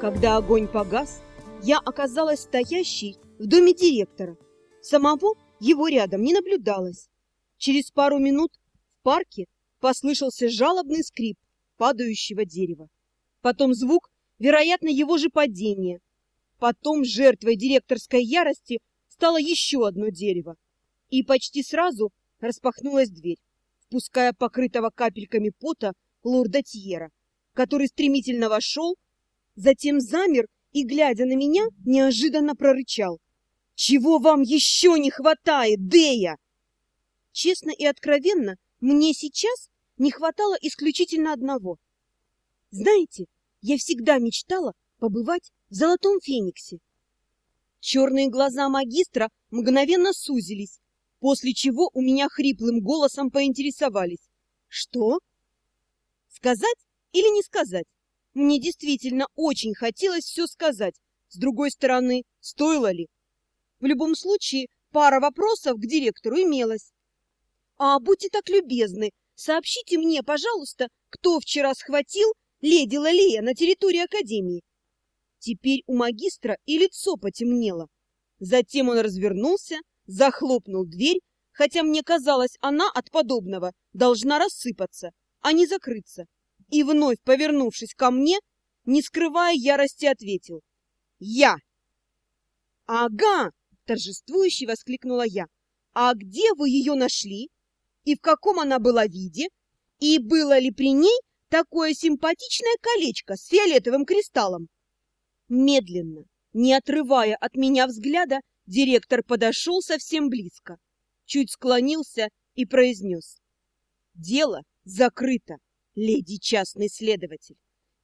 Когда огонь погас, я оказалась стоящей в доме директора. Самого его рядом не наблюдалось. Через пару минут в парке послышался жалобный скрип падающего дерева. Потом звук, вероятно, его же падения. Потом жертвой директорской ярости стало еще одно дерево. И почти сразу распахнулась дверь, впуская покрытого капельками пота лорда Тьера, который стремительно вошел, затем замер и, глядя на меня, неожиданно прорычал. «Чего вам еще не хватает, Дея?» Честно и откровенно, мне сейчас не хватало исключительно одного. Знаете, я всегда мечтала побывать в Золотом Фениксе. Черные глаза магистра мгновенно сузились, после чего у меня хриплым голосом поинтересовались. Что? Сказать или не сказать? Мне действительно очень хотелось все сказать. С другой стороны, стоило ли? В любом случае, пара вопросов к директору имелась. А будьте так любезны, сообщите мне, пожалуйста, кто вчера схватил леди Лалея на территории Академии. Теперь у магистра и лицо потемнело. Затем он развернулся, захлопнул дверь, хотя мне казалось, она от подобного должна рассыпаться, а не закрыться и, вновь повернувшись ко мне, не скрывая ярости, ответил. «Я!» «Ага!» — торжествующе воскликнула я. «А где вы ее нашли? И в каком она была виде? И было ли при ней такое симпатичное колечко с фиолетовым кристаллом?» Медленно, не отрывая от меня взгляда, директор подошел совсем близко, чуть склонился и произнес. «Дело закрыто леди частный следователь,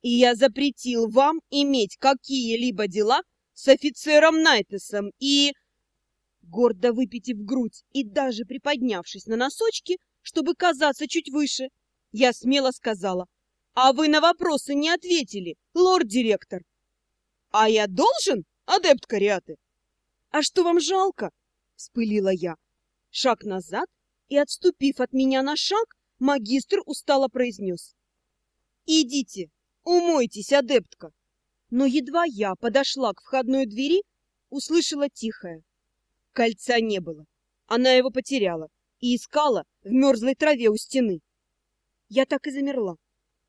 и я запретил вам иметь какие-либо дела с офицером Найтесом и...» Гордо выпитив грудь и даже приподнявшись на носочки, чтобы казаться чуть выше, я смело сказала, «А вы на вопросы не ответили, лорд-директор!» «А я должен, адепт Кариаты?» «А что вам жалко?» — вспылила я. Шаг назад и, отступив от меня на шаг, Магистр устало произнес. «Идите, умойтесь, адептка!» Но едва я подошла к входной двери, услышала тихое. Кольца не было. Она его потеряла и искала в мерзлой траве у стены. Я так и замерла.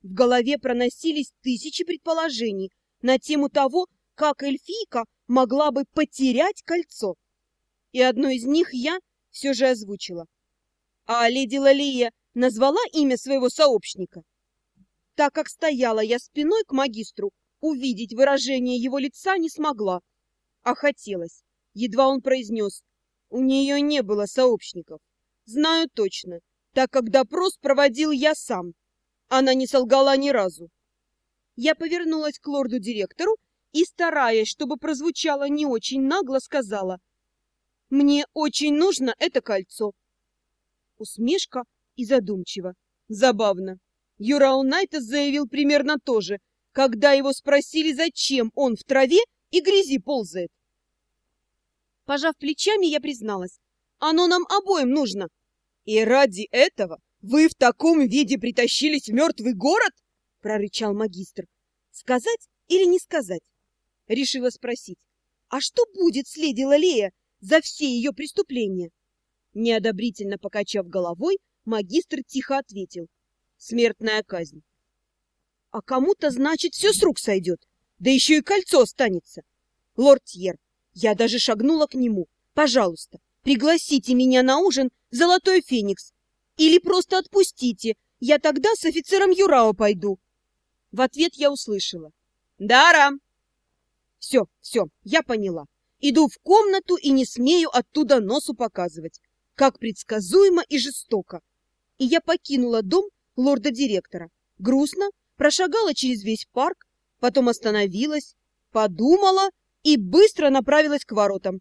В голове проносились тысячи предположений на тему того, как эльфийка могла бы потерять кольцо. И одно из них я все же озвучила. А леди Лалия назвала имя своего сообщника. Так как стояла я спиной к магистру, увидеть выражение его лица не смогла, а хотелось. Едва он произнес, у нее не было сообщников. Знаю точно, так как допрос проводил я сам. Она не солгала ни разу. Я повернулась к лорду-директору и, стараясь, чтобы прозвучало не очень нагло, сказала, «Мне очень нужно это кольцо». Усмешка и задумчиво. Забавно. Юрау Найтес заявил примерно то же, когда его спросили, зачем он в траве и грязи ползает. Пожав плечами, я призналась. Оно нам обоим нужно. И ради этого вы в таком виде притащились в мертвый город? Прорычал магистр. Сказать или не сказать? Решила спросить. А что будет с леди Лалея за все ее преступления? Неодобрительно покачав головой, Магистр тихо ответил. Смертная казнь. А кому-то, значит, все с рук сойдет. Да еще и кольцо останется. Лорд Тьер, я даже шагнула к нему. Пожалуйста, пригласите меня на ужин в Золотой Феникс. Или просто отпустите. Я тогда с офицером Юрао пойду. В ответ я услышала. Дара! Все, все, я поняла. Иду в комнату и не смею оттуда носу показывать. Как предсказуемо и жестоко и я покинула дом лорда-директора. Грустно прошагала через весь парк, потом остановилась, подумала и быстро направилась к воротам.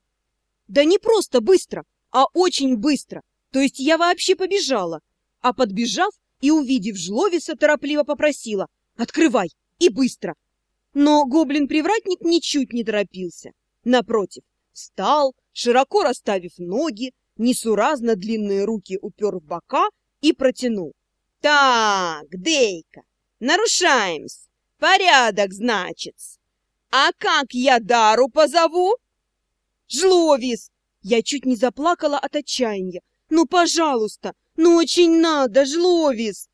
Да не просто быстро, а очень быстро. То есть я вообще побежала. А подбежав и увидев Жловиса, торопливо попросила «Открывай! И быстро!» Но гоблин-привратник ничуть не торопился. Напротив, встал, широко расставив ноги, несуразно длинные руки упер в бока и протянул. «Так, Дейка, нарушаем-с. Порядок, значит. А как я Дару позову? Жловис! Я чуть не заплакала от отчаяния. Ну, пожалуйста, ну очень надо, Жловис!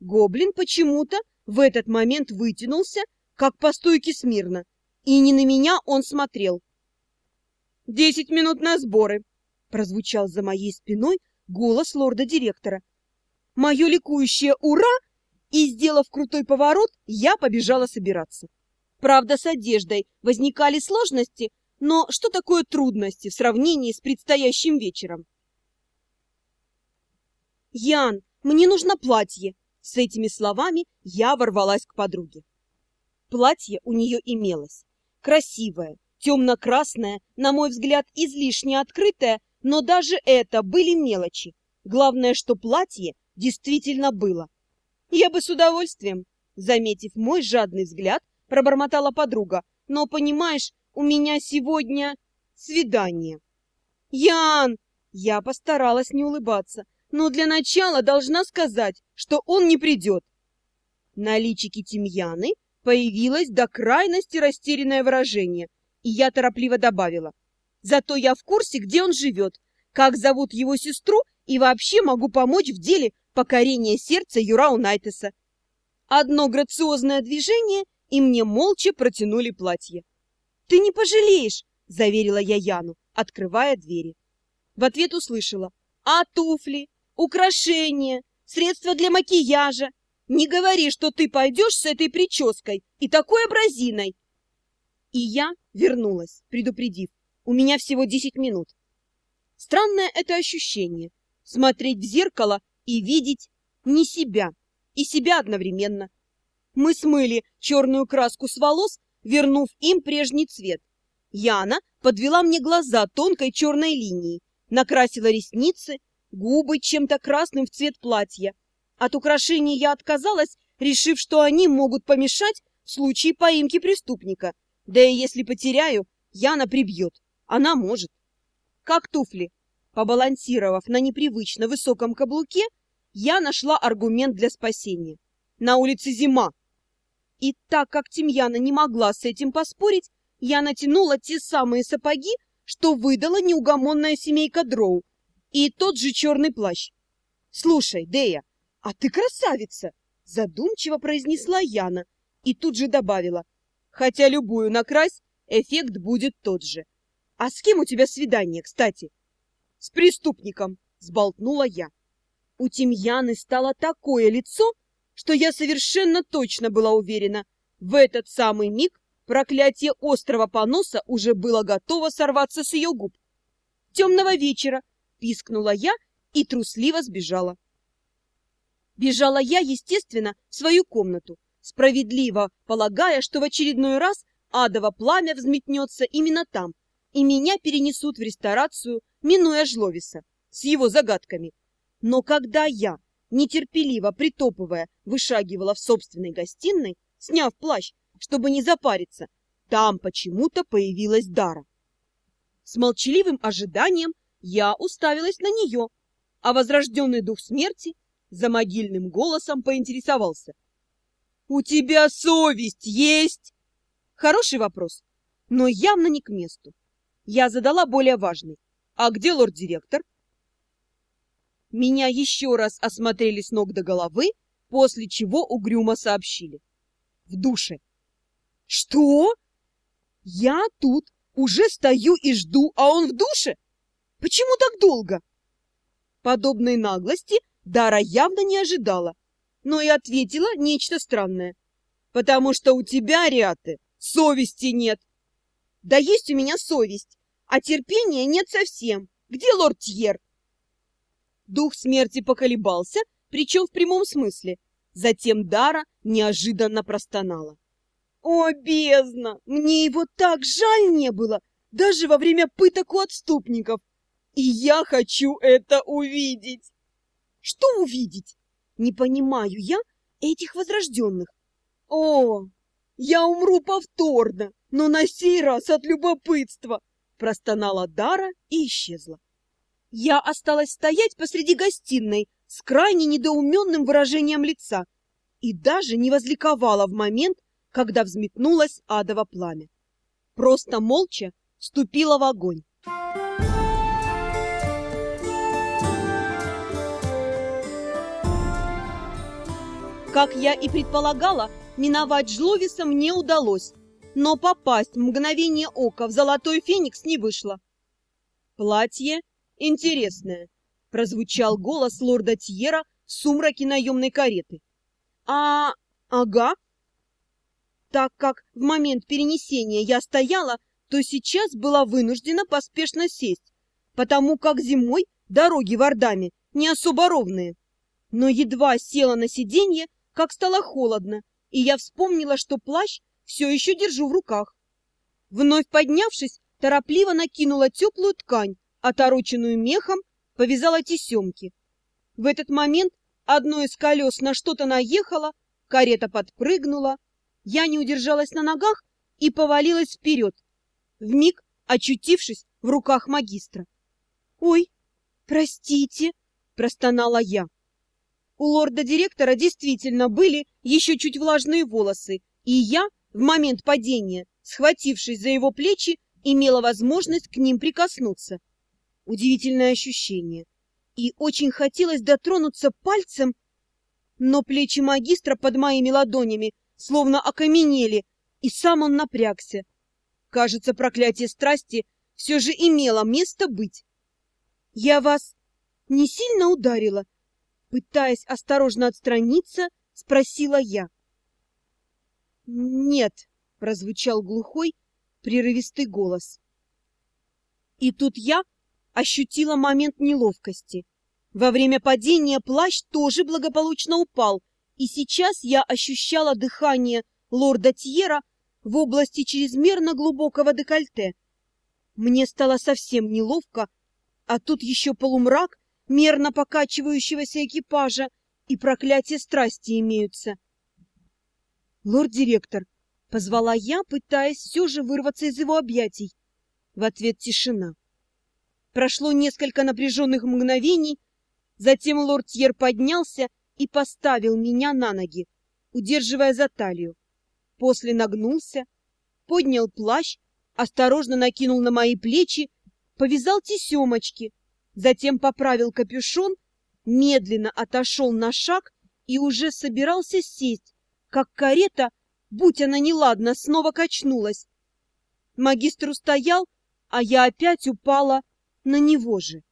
Гоблин почему-то в этот момент вытянулся, как по стойке смирно, и не на меня он смотрел. «Десять минут на сборы!» — прозвучал за моей спиной голос лорда-директора. Мое ликующее «Ура!» и, сделав крутой поворот, я побежала собираться. Правда, с одеждой возникали сложности, но что такое трудности в сравнении с предстоящим вечером? «Ян, мне нужно платье!» С этими словами я ворвалась к подруге. Платье у нее имелось. Красивое, темно-красное, на мой взгляд, излишне открытое, но даже это были мелочи. Главное, что платье действительно было. Я бы с удовольствием, заметив мой жадный взгляд, пробормотала подруга. Но, понимаешь, у меня сегодня свидание. Ян! Я постаралась не улыбаться, но для начала должна сказать, что он не придет. На личике Тимьяны появилось до крайности растерянное выражение, и я торопливо добавила. Зато я в курсе, где он живет, как зовут его сестру и вообще могу помочь в деле покорения сердца Юрау Найтеса. Одно грациозное движение, и мне молча протянули платье. «Ты не пожалеешь!» — заверила я Яну, открывая двери. В ответ услышала. «А туфли? Украшения? Средства для макияжа? Не говори, что ты пойдешь с этой прической и такой образиной!» И я вернулась, предупредив. У меня всего десять минут. Странное это ощущение — смотреть в зеркало и видеть не себя, и себя одновременно. Мы смыли черную краску с волос вернув им прежний цвет. Яна подвела мне глаза тонкой черной линией, накрасила ресницы, губы чем-то красным в цвет платья. От украшений я отказалась, решив, что они могут помешать в случае поимки преступника. Да и если потеряю, Яна прибьет. Она может. Как туфли. Побалансировав на непривычно высоком каблуке, я нашла аргумент для спасения. На улице зима, и так как Тимьяна не могла с этим поспорить, я натянула те самые сапоги, что выдала неугомонная семейка Дроу, и тот же черный плащ. «Слушай, Дея, а ты красавица!» Задумчиво произнесла Яна и тут же добавила. «Хотя любую накрась, эффект будет тот же. А с кем у тебя свидание, кстати?» «С преступником!» — сболтнула я. У Тимьяны стало такое лицо, что я совершенно точно была уверена, в этот самый миг проклятие острого поноса уже было готово сорваться с ее губ. «Темного вечера!» — пискнула я и трусливо сбежала. Бежала я, естественно, в свою комнату, справедливо полагая, что в очередной раз адово пламя взметнется именно там, и меня перенесут в ресторацию, минуя Жловиса, с его загадками. Но когда я нетерпеливо притопывая, вышагивала в собственной гостиной, сняв плащ, чтобы не запариться. Там почему-то появилась Дара. С молчаливым ожиданием я уставилась на нее, а возрожденный дух смерти за могильным голосом поинтересовался. «У тебя совесть есть?» Хороший вопрос, но явно не к месту. Я задала более важный. «А где лорд-директор?» Меня еще раз осмотрели с ног до головы, после чего угрюмо сообщили. В душе. Что? Я тут уже стою и жду, а он в душе? Почему так долго? Подобной наглости Дара явно не ожидала, но и ответила нечто странное. Потому что у тебя, Риаты, совести нет. Да есть у меня совесть, а терпения нет совсем. Где лорд Тьер? Дух смерти поколебался, причем в прямом смысле. Затем Дара неожиданно простонала. «О, бездна! Мне его так жаль не было, даже во время пыток у отступников! И я хочу это увидеть!» «Что увидеть? Не понимаю я этих возрожденных. О, я умру повторно, но на сей раз от любопытства!» Простонала Дара и исчезла. Я осталась стоять посреди гостиной с крайне недоуменным выражением лица и даже не возликовала в момент, когда взметнулось адово пламя. Просто молча вступила в огонь. Как я и предполагала, миновать Жловиса мне удалось, но попасть в мгновение ока в золотой феникс не вышло. «Платье интересное», — прозвучал голос лорда Тьера в сумраке наемной кареты. «А... ага». Так как в момент перенесения я стояла, то сейчас была вынуждена поспешно сесть, потому как зимой дороги в Ордаме не особо ровные. Но едва села на сиденье, как стало холодно, и я вспомнила, что плащ все еще держу в руках. Вновь поднявшись, торопливо накинула теплую ткань, отороченную мехом, повязала тесемки. В этот момент одно из колес на что-то наехало, карета подпрыгнула, я не удержалась на ногах и повалилась вперед, вмиг очутившись в руках магистра. «Ой, простите!» — простонала я. У лорда-директора действительно были еще чуть влажные волосы, и я в момент падения, схватившись за его плечи, имела возможность к ним прикоснуться. Удивительное ощущение. И очень хотелось дотронуться пальцем, но плечи магистра под моими ладонями словно окаменели, и сам он напрягся. Кажется, проклятие страсти все же имело место быть. «Я вас не сильно ударила?» Пытаясь осторожно отстраниться, спросила я. «Нет», — прозвучал глухой, прерывистый голос. И тут я ощутила момент неловкости. Во время падения плащ тоже благополучно упал, и сейчас я ощущала дыхание лорда Тьера в области чрезмерно глубокого декольте. Мне стало совсем неловко, а тут еще полумрак мерно покачивающегося экипажа и проклятие страсти имеются. «Лорд-директор!» — позвала я, пытаясь все же вырваться из его объятий. В ответ тишина. Прошло несколько напряженных мгновений, затем лорд Тьер поднялся и поставил меня на ноги, удерживая за талию. После нагнулся, поднял плащ, осторожно накинул на мои плечи, повязал тесемочки, затем поправил капюшон, медленно отошел на шаг и уже собирался сесть, как карета, будь она неладна, снова качнулась. Магистр устоял, а я опять упала на него же.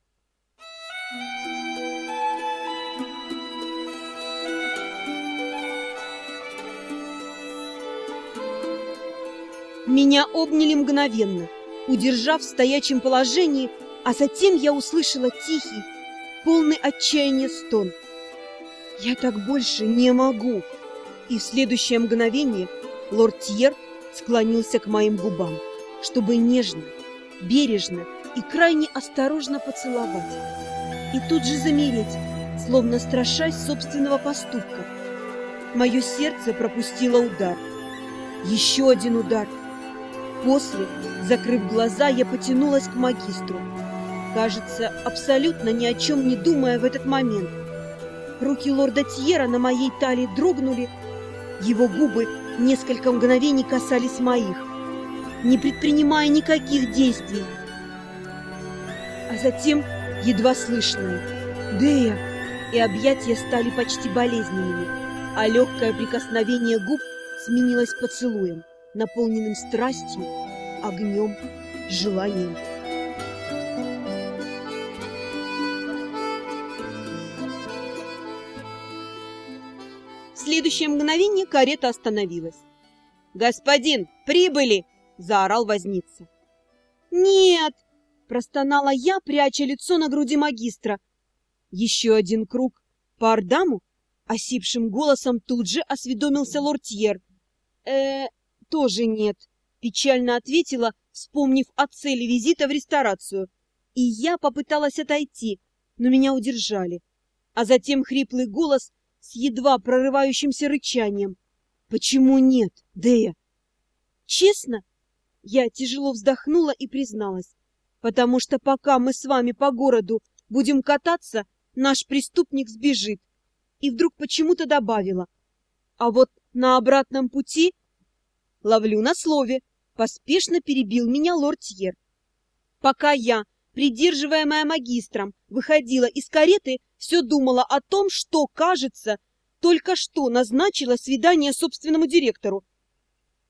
Меня обняли мгновенно, удержав в стоячем положении, а затем я услышала тихий, полный отчаяния стон. «Я так больше не могу!» И в следующее мгновение лорд Тьер склонился к моим губам, чтобы нежно, бережно и крайне осторожно поцеловать. И тут же замереть, словно страшась собственного поступка. Мое сердце пропустило удар. Еще один удар. После, закрыв глаза, я потянулась к магистру, кажется, абсолютно ни о чем не думая в этот момент. Руки лорда Тьера на моей талии дрогнули, его губы несколько мгновений касались моих, не предпринимая никаких действий. А затем едва слышное «Дея!» и объятия стали почти болезненными, а легкое прикосновение губ сменилось поцелуем, наполненным страстью, огнем, желанием. следующее мгновение карета остановилась. «Господин, прибыли!» — заорал возница. «Нет!» — простонала я, пряча лицо на груди магистра. «Еще один круг по Ардаму?» — осипшим голосом тут же осведомился лортьер. э тоже нет», — печально ответила, вспомнив о цели визита в ресторацию. И я попыталась отойти, но меня удержали. А затем хриплый голос с едва прорывающимся рычанием. «Почему нет, Дея?» «Честно?» Я тяжело вздохнула и призналась. «Потому что пока мы с вами по городу будем кататься, наш преступник сбежит». И вдруг почему-то добавила. «А вот на обратном пути Ловлю на слове. Поспешно перебил меня лорд Тьер. Пока я, придерживаемая магистром, выходила из кареты, все думала о том, что, кажется, только что назначила свидание собственному директору.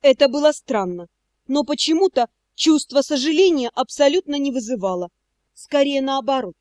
Это было странно, но почему-то чувство сожаления абсолютно не вызывало. Скорее наоборот.